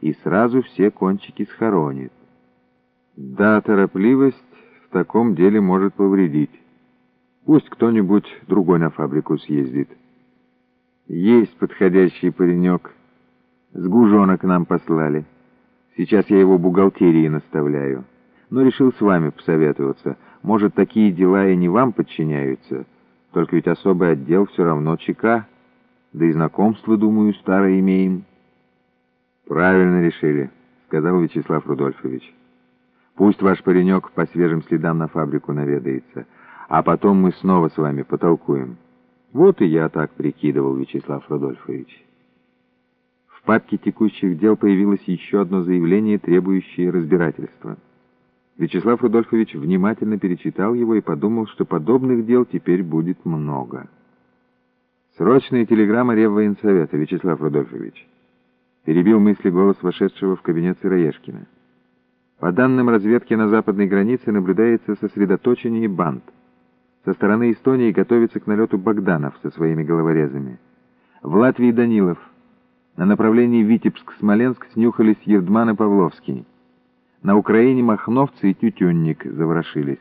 и сразу все кончики схоронит. Да, торопливость в таком деле может повредить. Пусть кто-нибудь другой на фабрику съездит. Есть подходящий паренек. С к нам послали. Сейчас я его бухгалтерии наставляю. Но решил с вами посоветоваться. Может, такие дела и не вам подчиняются. Только ведь особый отдел все равно ЧК. Да и знакомство, думаю, старое имеем. Правильно решили, сказал Вячеслав Рудольфович. Пусть ваш паренек по свежим следам на фабрику наведается, а потом мы снова с вами потолкуем. Вот и я так прикидывал, Вячеслав Рудольфович. В папке текущих дел появилось еще одно заявление, требующее разбирательства. Вячеслав Рудольфович внимательно перечитал его и подумал, что подобных дел теперь будет много. «Срочная телеграмма Реввоенсовета, Вячеслав Рудольфович», перебил мысли голос вошедшего в кабинет Сыроежкина. По данным разведки на западной границе наблюдается сосредоточение банд. Со стороны Эстонии готовится к налету Богданов со своими головорезами. В Латвии Данилов. На направлении Витебск-Смоленск снюхались Ердман и Павловский. На Украине махновцы и тютюнник заворошились.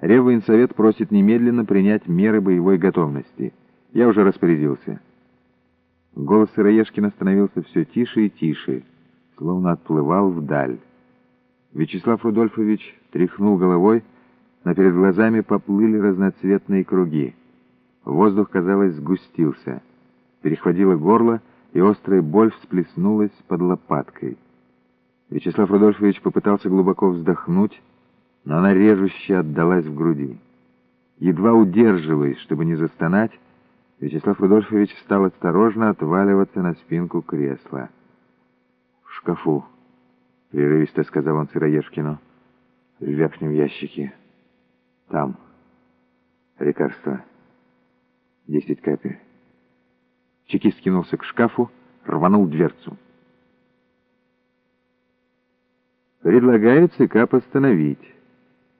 Реввоенсовет просит немедленно принять меры боевой готовности. Я уже распорядился. Голос Сыроежкина становился все тише и тише, словно отплывал вдаль. Вячеслав Рудольфович тряхнул головой, но перед глазами поплыли разноцветные круги. Воздух, казалось, сгустился. Перехватило горло, и острая боль всплеснулась под лопаткой. Вячеслав Рудольфович попытался глубоко вздохнуть, но она режуще отдалась в груди. Едва удерживаясь, чтобы не застонать, Вячеслав Рудольфович стал осторожно отваливаться на спинку кресла. «В шкафу», — прерывисто сказал он Сыроежкину, — «в верхнем ящике. Там. Лекарство. Десять капель». Чекист кинулся к шкафу, рванул дверцу. Предлагаю ЦК постановить,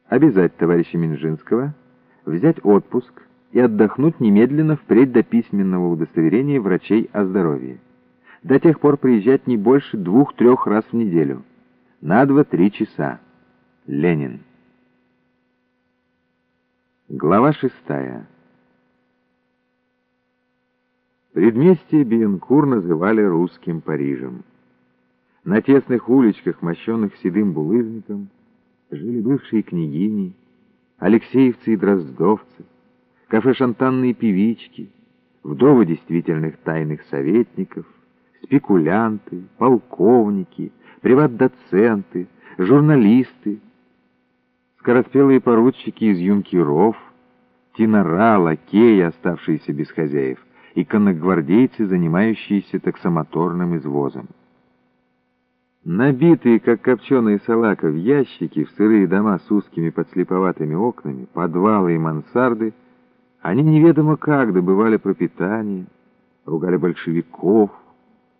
обязать товарища Минжинского взять отпуск и отдохнуть немедленно впредь до письменного удостоверения врачей о здоровье. До тех пор приезжать не больше двух-трех раз в неделю. На два-три часа. Ленин. Глава шестая. Предместье Биенкур называли русским Парижем. На тесных уличках, мощенных седым булыжником, жили бывшие княгини, алексеевцы и дроздовцы, кафе-шантанные певички, вдовы действительных тайных советников, спекулянты, полковники, приват-доценты, журналисты, скороспелые поручики из юнкеров, тенора, лакеи, оставшиеся без хозяев, и конногвардейцы, занимающиеся таксомоторным извозом. Набитые, как копченые салака, в ящики, в сырые дома с узкими подслеповатыми окнами, подвалы и мансарды, они неведомо как добывали пропитание, ругали большевиков,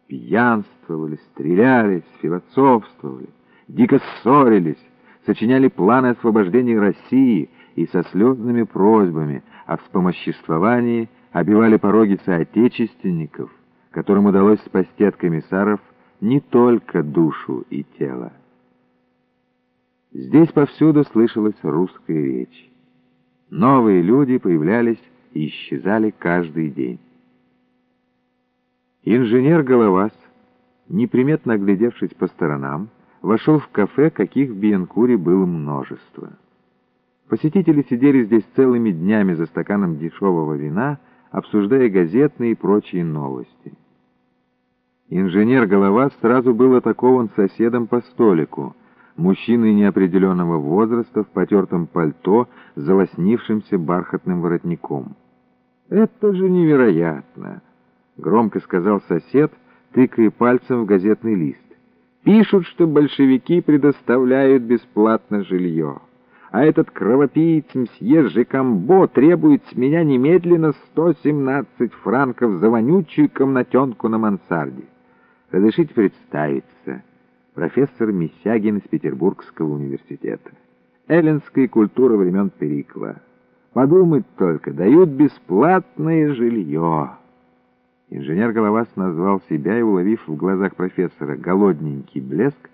пьянствовали, стрелялись, философствовали, дико ссорились, сочиняли планы освобождения России и со слезными просьбами о вспомоществовании обивали пороги соотечественников, которым удалось спасти от комиссаров не только душу и тело. Здесь повсюду слышалась русская речь. Новые люди появлялись и исчезали каждый день. Инженер Головас, неприметно оглядевшись по сторонам, вошел в кафе, каких в Биенкуре было множество. Посетители сидели здесь целыми днями за стаканом дешевого вина, обсуждая газетные и прочие новости. Инженер Голова сразу был атакован соседом по столику, мужчиной неопределенного возраста в потертом пальто с залоснившимся бархатным воротником. «Это же невероятно!» — громко сказал сосед, тыкая пальцем в газетный лист. «Пишут, что большевики предоставляют бесплатно жилье» а этот кровопийц мсье Жекамбо требует с меня немедленно 117 франков за вонючую комнатенку на мансарде. Разрешите представиться. Профессор Мисягин из Петербургского университета. Эллинская культура времен Перикла. Подумать только, дают бесплатное жилье. Инженер Головас назвал себя и, уловив в глазах профессора голодненький блеск,